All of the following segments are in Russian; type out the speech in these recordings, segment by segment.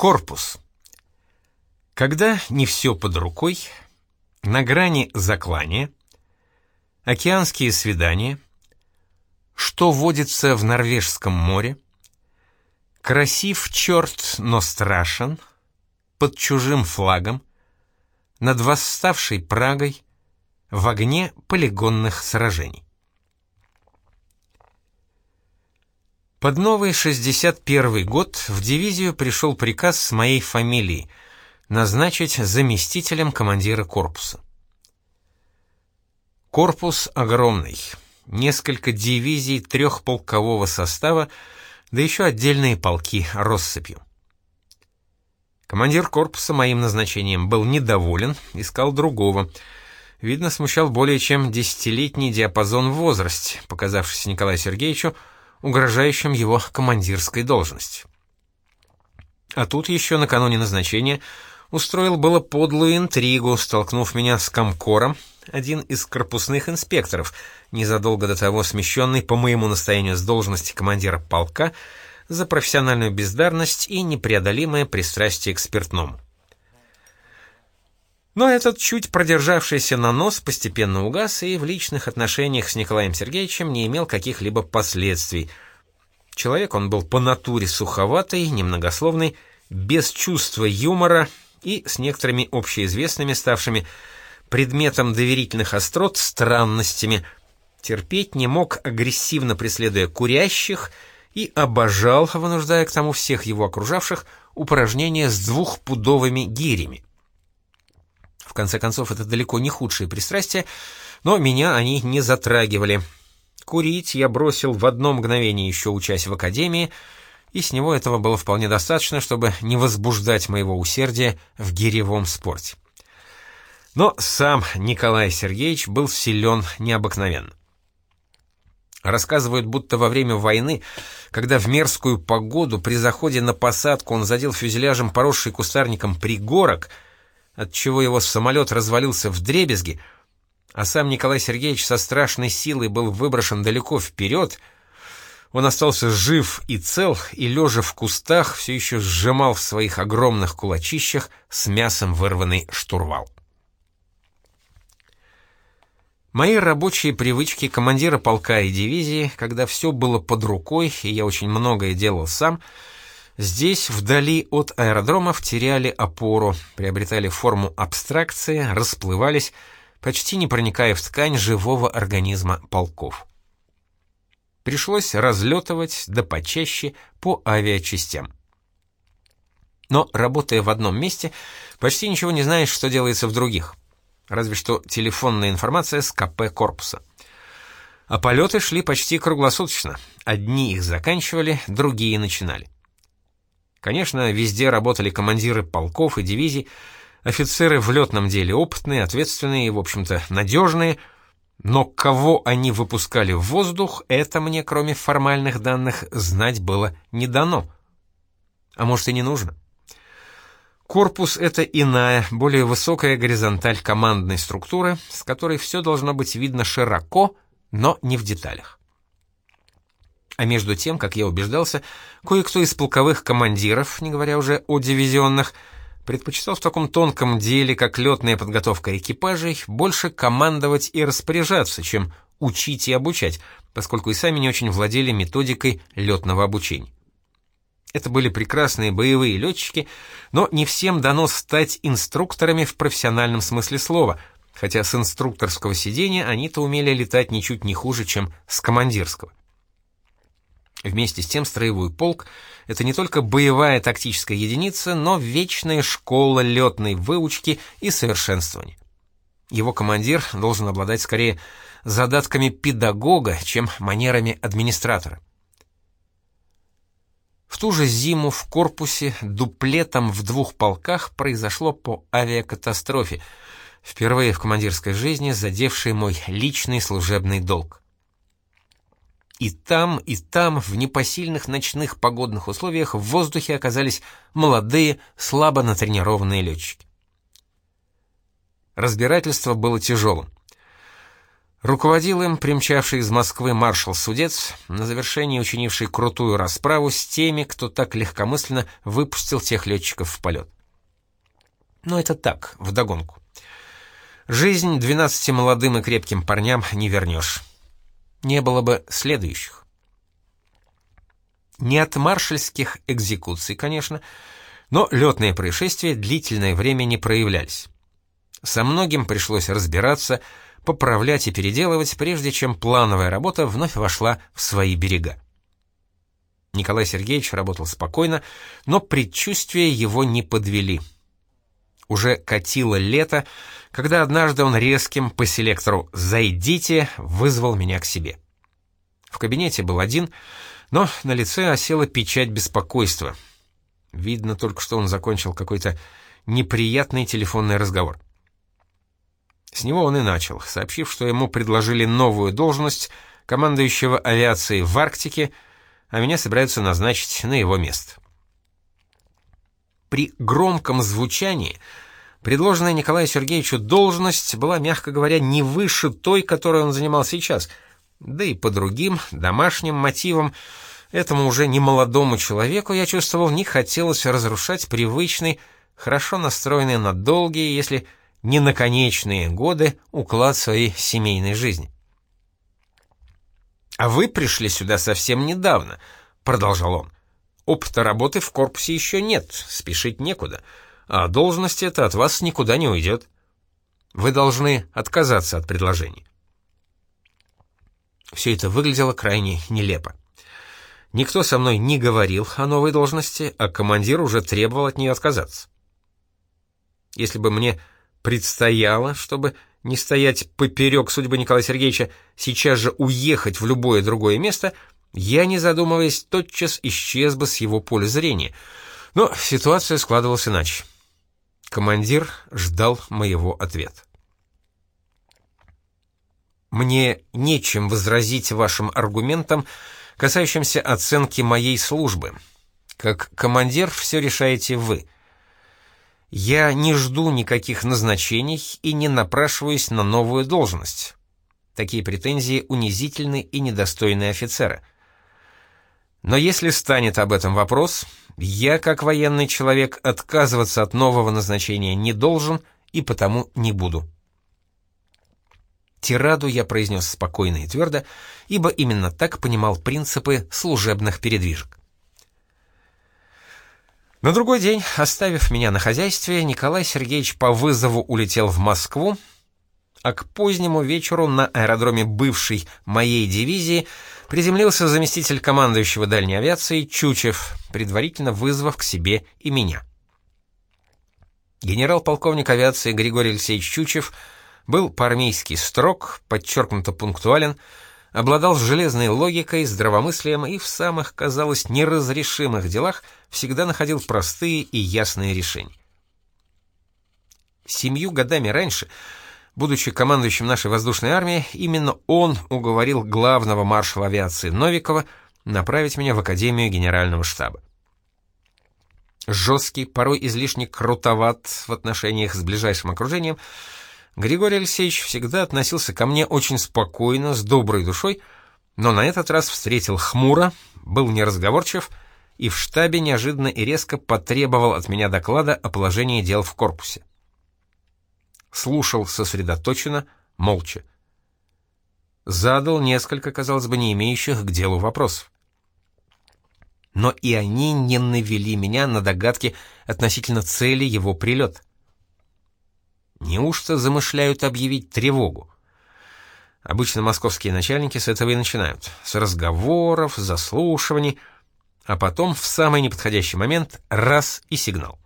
Корпус. Когда не все под рукой, на грани заклания, океанские свидания, что водится в Норвежском море, красив черт, но страшен, под чужим флагом, над восставшей Прагой, в огне полигонных сражений. Под новый 61 год в дивизию пришел приказ с моей фамилией назначить заместителем командира корпуса. Корпус огромный, несколько дивизий трехполкового состава, да еще отдельные полки россыпью. Командир корпуса моим назначением был недоволен, искал другого. Видно, смущал более чем десятилетний диапазон в возрасте, показавшийся Николаю Сергеевичу угрожающим его командирской должности. А тут еще накануне назначения устроил было подлую интригу, столкнув меня с комкором, один из корпусных инспекторов, незадолго до того смещенный по моему настоянию с должности командира полка за профессиональную бездарность и непреодолимое пристрастие к спиртному. Но этот чуть продержавшийся на нос постепенно угас и в личных отношениях с Николаем Сергеевичем не имел каких-либо последствий. Человек он был по натуре суховатый, немногословный, без чувства юмора и с некоторыми общеизвестными ставшими предметом доверительных острот странностями. Терпеть не мог, агрессивно преследуя курящих, и обожал, вынуждая к тому всех его окружавших, упражнения с двухпудовыми гирями. В конце концов, это далеко не худшие пристрастия, но меня они не затрагивали. Курить я бросил в одно мгновение еще учась в академии, и с него этого было вполне достаточно, чтобы не возбуждать моего усердия в гиревом спорте. Но сам Николай Сергеевич был силен необыкновенно. Рассказывают, будто во время войны, когда в мерзкую погоду при заходе на посадку он задел фюзеляжем поросший кустарником пригорок — отчего его самолет развалился в дребезги, а сам Николай Сергеевич со страшной силой был выброшен далеко вперед, он остался жив и цел, и, лежа в кустах, все еще сжимал в своих огромных кулачищах с мясом вырванный штурвал. Мои рабочие привычки командира полка и дивизии, когда все было под рукой, и я очень многое делал сам — Здесь, вдали от аэродромов, теряли опору, приобретали форму абстракции, расплывались, почти не проникая в ткань живого организма полков. Пришлось разлетывать, да почаще, по авиачастям. Но, работая в одном месте, почти ничего не знаешь, что делается в других. Разве что телефонная информация с КП корпуса. А полеты шли почти круглосуточно. Одни их заканчивали, другие начинали. Конечно, везде работали командиры полков и дивизий, офицеры в летном деле опытные, ответственные и, в общем-то, надежные, но кого они выпускали в воздух, это мне, кроме формальных данных, знать было не дано. А может и не нужно. Корпус — это иная, более высокая горизонталь командной структуры, с которой все должно быть видно широко, но не в деталях. А между тем, как я убеждался, кое-кто из полковых командиров, не говоря уже о дивизионных, предпочитал в таком тонком деле, как летная подготовка экипажей, больше командовать и распоряжаться, чем учить и обучать, поскольку и сами не очень владели методикой летного обучения. Это были прекрасные боевые летчики, но не всем дано стать инструкторами в профессиональном смысле слова, хотя с инструкторского сидения они-то умели летать ничуть не хуже, чем с командирского. Вместе с тем строевой полк — это не только боевая тактическая единица, но вечная школа летной выучки и совершенствования. Его командир должен обладать скорее задатками педагога, чем манерами администратора. В ту же зиму в корпусе дуплетом в двух полках произошло по авиакатастрофе, впервые в командирской жизни задевшей мой личный служебный долг. И там, и там, в непосильных ночных погодных условиях, в воздухе оказались молодые, слабо натренированные летчики. Разбирательство было тяжелым. Руководил им примчавший из Москвы маршал Судец, на завершении учинивший крутую расправу с теми, кто так легкомысленно выпустил тех летчиков в полет. Но это так, вдогонку. Жизнь двенадцати молодым и крепким парням не вернешь. Не было бы следующих. Не от маршальских экзекуций, конечно, но летные происшествия длительное время не проявлялись. Со многим пришлось разбираться, поправлять и переделывать, прежде чем плановая работа вновь вошла в свои берега. Николай Сергеевич работал спокойно, но предчувствия его не подвели. Уже катило лето, когда однажды он резким по селектору «Зайдите» вызвал меня к себе. В кабинете был один, но на лице осела печать беспокойства. Видно только, что он закончил какой-то неприятный телефонный разговор. С него он и начал, сообщив, что ему предложили новую должность командующего авиацией в Арктике, а меня собираются назначить на его место. При громком звучании предложенная Николаю Сергеевичу должность была, мягко говоря, не выше той, которую он занимал сейчас, да и по другим домашним мотивам этому уже немолодому человеку, я чувствовал, не хотелось разрушать привычный, хорошо настроенный на долгие, если не на конечные годы уклад своей семейной жизни. «А вы пришли сюда совсем недавно», — продолжал он. «Опыта работы в корпусе еще нет, спешить некуда, а должность эта от вас никуда не уйдет. Вы должны отказаться от предложений». Все это выглядело крайне нелепо. Никто со мной не говорил о новой должности, а командир уже требовал от нее отказаться. Если бы мне предстояло, чтобы не стоять поперек судьбы Николая Сергеевича, сейчас же уехать в любое другое место, я, не задумываясь, тотчас исчез бы с его поля зрения. Но ситуация складывалась иначе. Командир ждал моего ответа. Мне нечем возразить вашим аргументам, касающимся оценки моей службы. Как командир все решаете вы — я не жду никаких назначений и не напрашиваюсь на новую должность. Такие претензии унизительны и недостойны офицера. Но если станет об этом вопрос, я, как военный человек, отказываться от нового назначения не должен и потому не буду. Тираду я произнес спокойно и твердо, ибо именно так понимал принципы служебных передвижек. На другой день, оставив меня на хозяйстве, Николай Сергеевич по вызову улетел в Москву, а к позднему вечеру на аэродроме бывшей моей дивизии приземлился заместитель командующего дальней авиации Чучев, предварительно вызвав к себе и меня. Генерал-полковник авиации Григорий Алексеевич Чучев был по-армейски строг, подчеркнуто пунктуален, обладал железной логикой, здравомыслием и в самых, казалось, неразрешимых делах всегда находил простые и ясные решения. Семью годами раньше, будучи командующим нашей воздушной армией, именно он уговорил главного маршала авиации Новикова направить меня в Академию Генерального штаба. Жесткий, порой излишне крутоват в отношениях с ближайшим окружением — Григорий Алексеевич всегда относился ко мне очень спокойно, с доброй душой, но на этот раз встретил хмуро, был неразговорчив и в штабе неожиданно и резко потребовал от меня доклада о положении дел в корпусе. Слушал сосредоточенно, молча. Задал несколько, казалось бы, не имеющих к делу вопросов. Но и они не навели меня на догадки относительно цели его прилета. Неужто замышляют объявить тревогу? Обычно московские начальники с этого и начинают. С разговоров, заслушиваний, а потом в самый неподходящий момент раз и сигнал.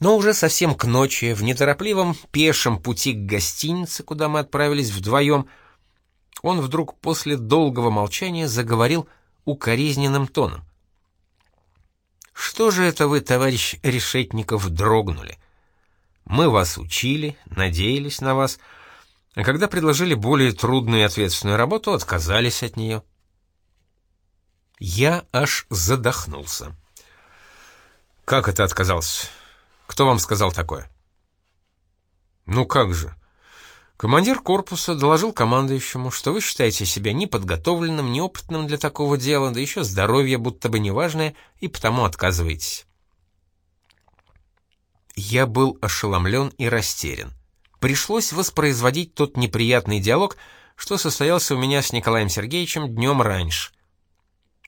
Но уже совсем к ночи, в неторопливом пешем пути к гостинице, куда мы отправились вдвоем, он вдруг после долгого молчания заговорил укоризненным тоном. «Что же это вы, товарищ Решетников, дрогнули? Мы вас учили, надеялись на вас, а когда предложили более трудную и ответственную работу, отказались от нее. Я аж задохнулся. Как это отказался? Кто вам сказал такое? Ну как же? Командир корпуса доложил командующему, что вы считаете себя неподготовленным, неопытным для такого дела, да еще здоровье будто бы неважное, и потому отказываетесь. Я был ошеломлен и растерян. Пришлось воспроизводить тот неприятный диалог, что состоялся у меня с Николаем Сергеевичем днем раньше.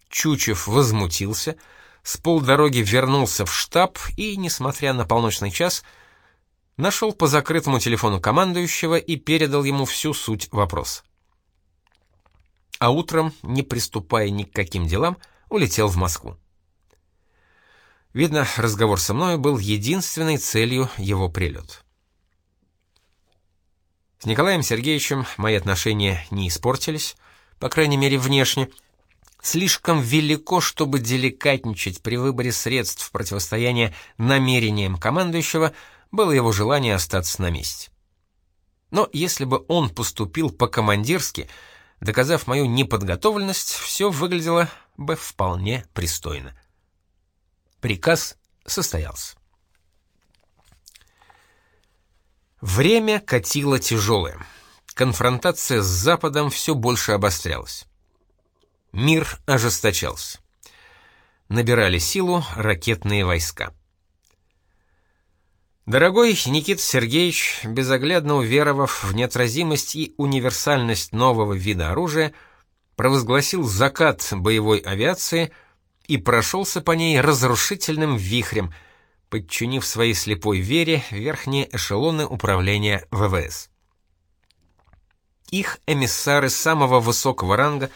Чучев возмутился, с полдороги вернулся в штаб и, несмотря на полночный час, нашел по закрытому телефону командующего и передал ему всю суть вопроса. А утром, не приступая ни к каким делам, улетел в Москву. Видно, разговор со мной был единственной целью его прилета. С Николаем Сергеевичем мои отношения не испортились, по крайней мере, внешне. Слишком велико, чтобы деликатничать при выборе средств противостояния намерениям командующего, было его желание остаться на месте. Но если бы он поступил по-командирски, доказав мою неподготовленность, все выглядело бы вполне пристойно. Приказ состоялся. Время катило тяжелое. Конфронтация с Западом все больше обострялась. Мир ожесточался. Набирали силу ракетные войска. Дорогой Никита Сергеевич, безоглядно уверовав в неотразимость и универсальность нового вида оружия, провозгласил закат боевой авиации и прошелся по ней разрушительным вихрем – подчинив своей слепой вере верхние эшелоны управления ВВС. Их эмиссары самого высокого ранга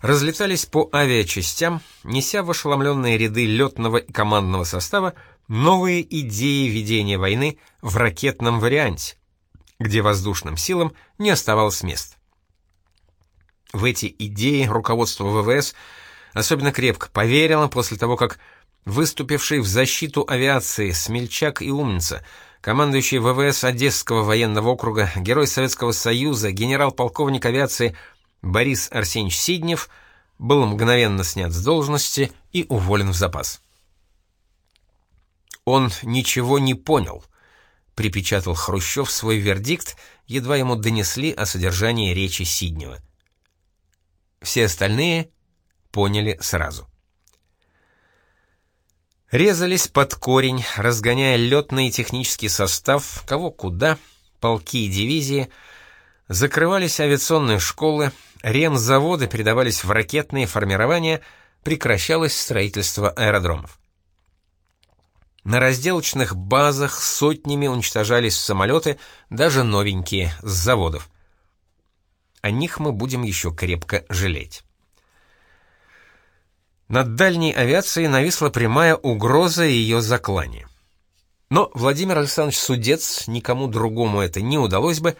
разлетались по авиачастям, неся в ошеломленные ряды летного и командного состава новые идеи ведения войны в ракетном варианте, где воздушным силам не оставалось места. В эти идеи руководство ВВС особенно крепко поверило после того, как выступивший в защиту авиации смельчак и умница, командующий ВВС Одесского военного округа, герой Советского Союза, генерал-полковник авиации Борис Арсеньевич Сиднев, был мгновенно снят с должности и уволен в запас. «Он ничего не понял», — припечатал Хрущев свой вердикт, едва ему донесли о содержании речи Сиднева. Все остальные поняли сразу резались под корень, разгоняя летный и технический состав, кого куда, полки и дивизии, закрывались авиационные школы, ремзаводы передавались в ракетные формирования, прекращалось строительство аэродромов. На разделочных базах сотнями уничтожались самолеты, даже новенькие, с заводов. О них мы будем еще крепко жалеть. Над дальней авиацией нависла прямая угроза ее заклания. Но Владимир Александрович Судец, никому другому это не удалось бы,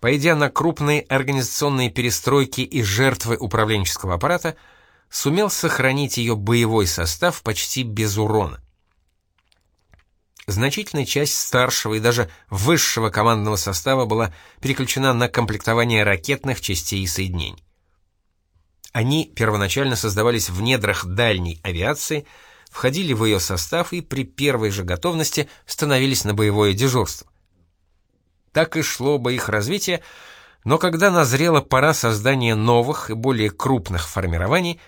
пойдя на крупные организационные перестройки и жертвы управленческого аппарата, сумел сохранить ее боевой состав почти без урона. Значительная часть старшего и даже высшего командного состава была переключена на комплектование ракетных частей и соединений. Они первоначально создавались в недрах дальней авиации, входили в ее состав и при первой же готовности становились на боевое дежурство. Так и шло бы их развитие, но когда назрела пора создания новых и более крупных формирований,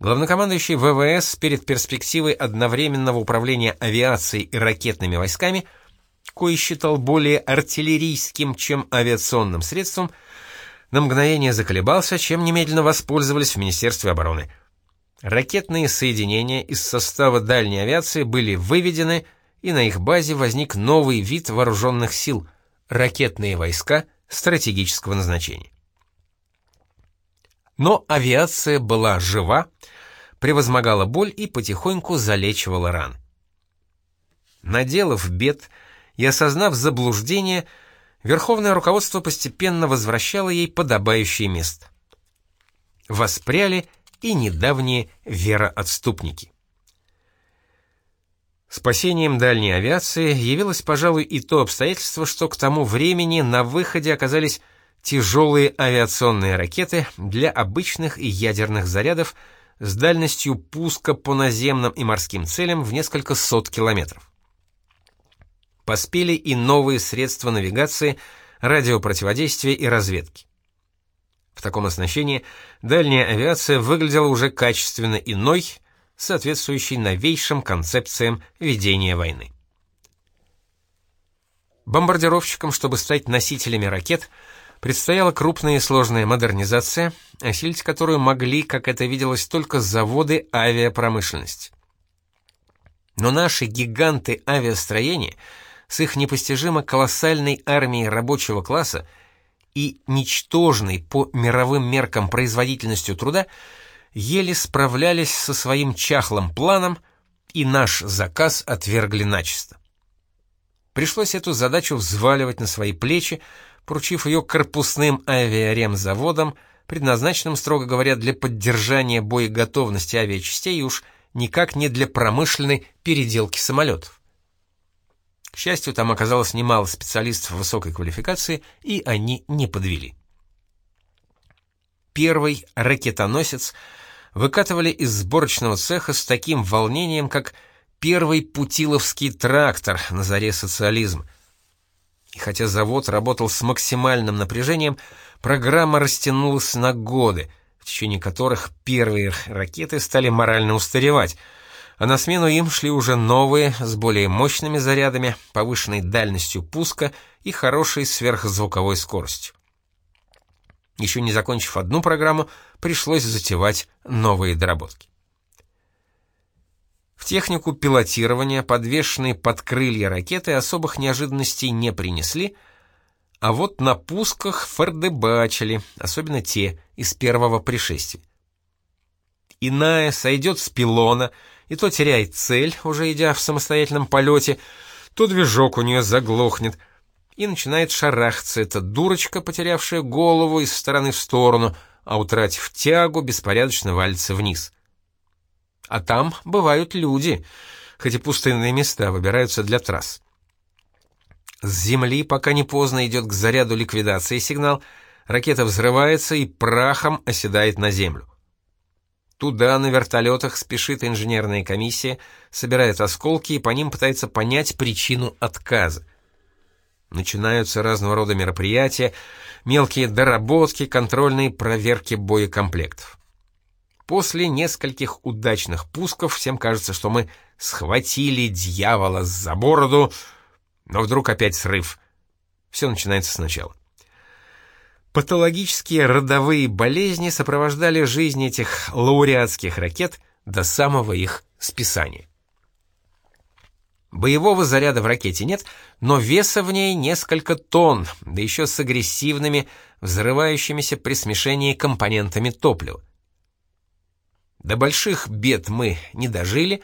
главнокомандующий ВВС перед перспективой одновременного управления авиацией и ракетными войсками, кое считал более артиллерийским, чем авиационным средством, на мгновение заколебался, чем немедленно воспользовались в Министерстве обороны. Ракетные соединения из состава дальней авиации были выведены, и на их базе возник новый вид вооруженных сил — ракетные войска стратегического назначения. Но авиация была жива, превозмогала боль и потихоньку залечивала ран. Наделав бед и осознав заблуждение — верховное руководство постепенно возвращало ей подобающее место. Воспряли и недавние вероотступники. Спасением дальней авиации явилось, пожалуй, и то обстоятельство, что к тому времени на выходе оказались тяжелые авиационные ракеты для обычных и ядерных зарядов с дальностью пуска по наземным и морским целям в несколько сот километров. Поспели и новые средства навигации, радиопротиводействия и разведки. В таком оснащении дальняя авиация выглядела уже качественно иной, соответствующей новейшим концепциям ведения войны. Бомбардировщикам, чтобы стать носителями ракет, предстояла крупная и сложная модернизация, осилить которую могли, как это виделось, только заводы авиапромышленности. Но наши гиганты авиастроения с их непостижимо колоссальной армией рабочего класса и ничтожной по мировым меркам производительностью труда еле справлялись со своим чахлым планом, и наш заказ отвергли начисто. Пришлось эту задачу взваливать на свои плечи, поручив ее корпусным авиаремзаводам, предназначенным, строго говоря, для поддержания боеготовности авиачастей и уж никак не для промышленной переделки самолетов. К счастью, там оказалось немало специалистов высокой квалификации, и они не подвели. Первый ракетоносец выкатывали из сборочного цеха с таким волнением, как первый путиловский трактор на заре социализма. И хотя завод работал с максимальным напряжением, программа растянулась на годы, в течение которых первые ракеты стали морально устаревать, а на смену им шли уже новые, с более мощными зарядами, повышенной дальностью пуска и хорошей сверхзвуковой скоростью. Еще не закончив одну программу, пришлось затевать новые доработки. В технику пилотирования подвешенные под крылья ракеты особых неожиданностей не принесли, а вот на пусках фордебачили, особенно те из первого пришествия. Иная сойдет с пилона, и то теряет цель, уже идя в самостоятельном полете, то движок у нее заглохнет, и начинает шарахаться эта дурочка, потерявшая голову из стороны в сторону, а утратив тягу, беспорядочно валится вниз. А там бывают люди, хоть и пустынные места выбираются для трасс. С земли, пока не поздно, идет к заряду ликвидации сигнал, ракета взрывается и прахом оседает на землю. Туда на вертолетах спешит инженерная комиссия, собирает осколки и по ним пытается понять причину отказа. Начинаются разного рода мероприятия, мелкие доработки, контрольные проверки боекомплектов. После нескольких удачных пусков всем кажется, что мы схватили дьявола за бороду, но вдруг опять срыв. Все начинается сначала. Патологические родовые болезни сопровождали жизнь этих лауреатских ракет до самого их списания. Боевого заряда в ракете нет, но веса в ней несколько тонн, да еще с агрессивными, взрывающимися при смешении компонентами топлива. До больших бед мы не дожили,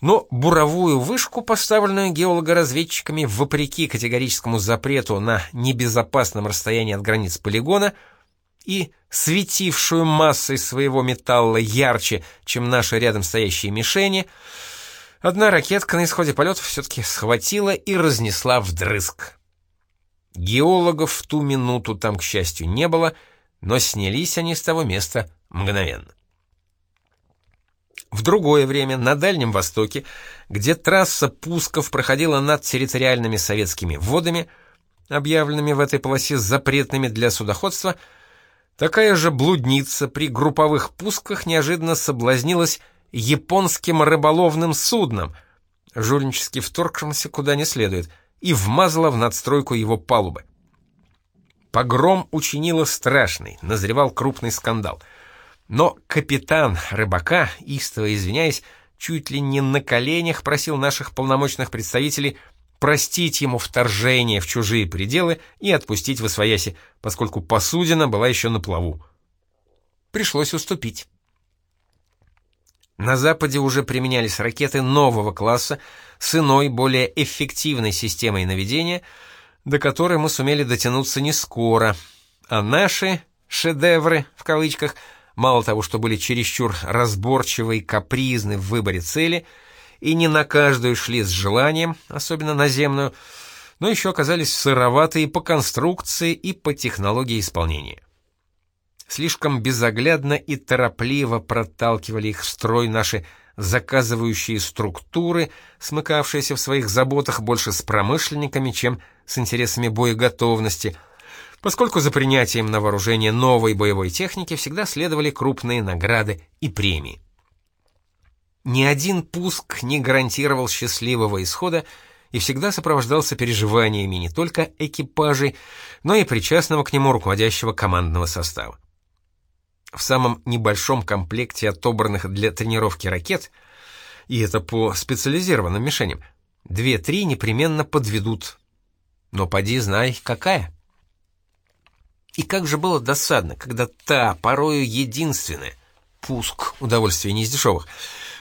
но буровую вышку, поставленную геологоразведчиками вопреки категорическому запрету на небезопасном расстоянии от границ полигона, и светившую массой своего металла ярче, чем наши рядом стоящие мишени, одна ракетка на исходе полета все-таки схватила и разнесла вдрызг. Геологов в ту минуту там, к счастью, не было, но снялись они с того места мгновенно. В другое время на Дальнем Востоке, где трасса пусков проходила над территориальными советскими водами, объявленными в этой полосе запретными для судоходства, такая же блудница при групповых пусках неожиданно соблазнилась японским рыболовным судном, жульнически вторгшимся куда не следует, и вмазала в надстройку его палубы. Погром учинила страшный, назревал крупный скандал — но капитан рыбака, истово извиняясь, чуть ли не на коленях просил наших полномочных представителей простить ему вторжение в чужие пределы и отпустить в освояси, поскольку посудина была еще на плаву. Пришлось уступить. На Западе уже применялись ракеты нового класса с иной, более эффективной системой наведения, до которой мы сумели дотянуться не скоро, а наши «шедевры» в кавычках – мало того, что были чересчур разборчивы и капризны в выборе цели, и не на каждую шли с желанием, особенно наземную, но еще оказались сыроватые по конструкции и по технологии исполнения. Слишком безоглядно и торопливо проталкивали их в строй наши заказывающие структуры, смыкавшиеся в своих заботах больше с промышленниками, чем с интересами боеготовности, поскольку за принятием на вооружение новой боевой техники всегда следовали крупные награды и премии. Ни один пуск не гарантировал счастливого исхода и всегда сопровождался переживаниями не только экипажей, но и причастного к нему руководящего командного состава. В самом небольшом комплекте отобранных для тренировки ракет, и это по специализированным мишеням, две-три непременно подведут. Но поди знай, какая. И как же было досадно, когда та, порою единственная, пуск, удовольствие не из дешевых,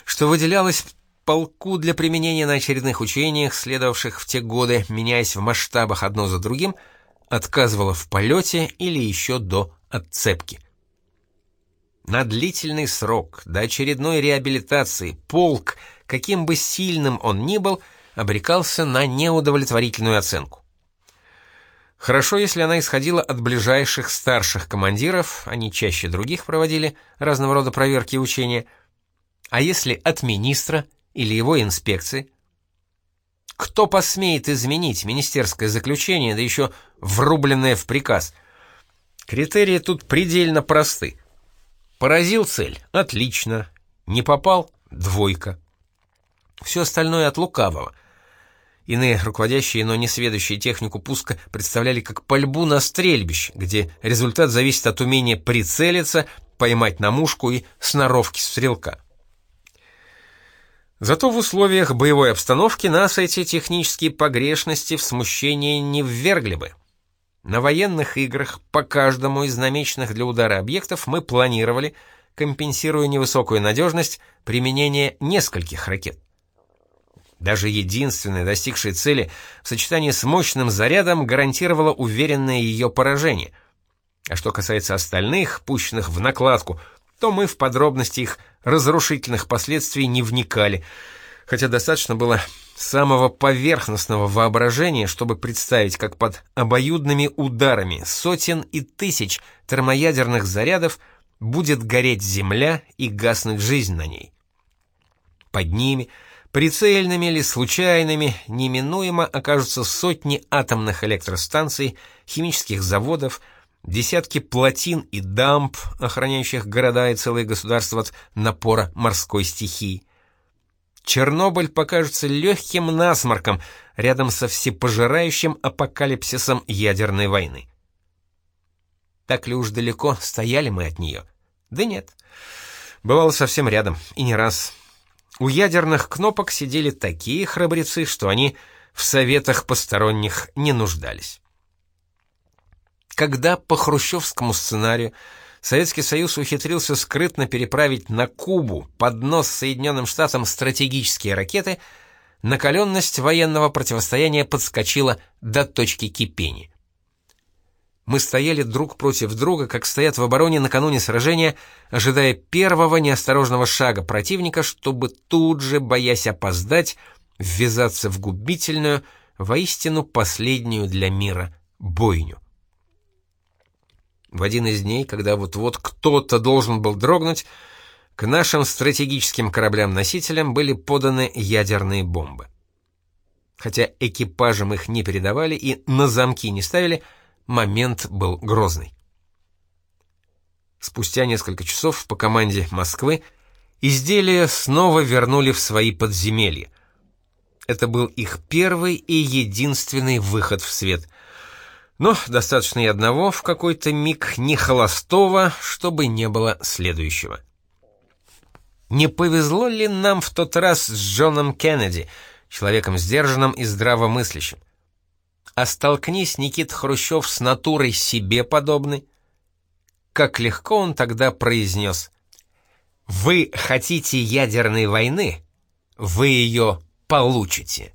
что выделялось полку для применения на очередных учениях, следовавших в те годы, меняясь в масштабах одно за другим, отказывало в полете или еще до отцепки. На длительный срок, до очередной реабилитации, полк, каким бы сильным он ни был, обрекался на неудовлетворительную оценку. Хорошо, если она исходила от ближайших старших командиров, они чаще других проводили разного рода проверки и учения, а если от министра или его инспекции? Кто посмеет изменить министерское заключение, да еще врубленное в приказ? Критерии тут предельно просты. Поразил цель — отлично. Не попал — двойка. Все остальное от лукавого. Иные руководящие, но не сведущие технику пуска представляли как пальбу на стрельбище, где результат зависит от умения прицелиться, поймать на мушку и сноровки стрелка. Зато в условиях боевой обстановки нас эти технические погрешности в смущение не ввергли бы. На военных играх по каждому из намеченных для удара объектов мы планировали, компенсируя невысокую надежность, применение нескольких ракет. Даже единственная, достигшая цели, в сочетании с мощным зарядом гарантировала уверенное ее поражение. А что касается остальных, пущенных в накладку, то мы в подробности их разрушительных последствий не вникали, хотя достаточно было самого поверхностного воображения, чтобы представить, как под обоюдными ударами сотен и тысяч термоядерных зарядов будет гореть земля и гаснуть жизнь на ней. Под ними, прицельными или случайными, неминуемо окажутся сотни атомных электростанций, химических заводов, десятки плотин и дамб, охраняющих города и целые государства от напора морской стихии. Чернобыль покажется легким насморком рядом со всепожирающим апокалипсисом ядерной войны. Так ли уж далеко стояли мы от нее? Да нет. Бывало совсем рядом, и не раз. У ядерных кнопок сидели такие храбрецы, что они в советах посторонних не нуждались. Когда по хрущевскому сценарию Советский Союз ухитрился скрытно переправить на Кубу под нос Соединенным Штатам стратегические ракеты, накаленность военного противостояния подскочила до точки кипения. Мы стояли друг против друга, как стоят в обороне накануне сражения, ожидая первого неосторожного шага противника, чтобы тут же, боясь опоздать, ввязаться в губительную, воистину последнюю для мира бойню. В один из дней, когда вот-вот кто-то должен был дрогнуть, к нашим стратегическим кораблям-носителям были поданы ядерные бомбы. Хотя экипажам их не передавали и на замки не ставили, момент был грозный. Спустя несколько часов по команде Москвы изделия снова вернули в свои подземелья. Это был их первый и единственный выход в свет — но достаточно и одного в какой-то миг не холостого, чтобы не было следующего. Не повезло ли нам в тот раз с Джоном Кеннеди, человеком сдержанным и здравомыслящим? А столкнись Никит Хрущев с натурой себе подобной. Как легко он тогда произнес «Вы хотите ядерной войны? Вы ее получите».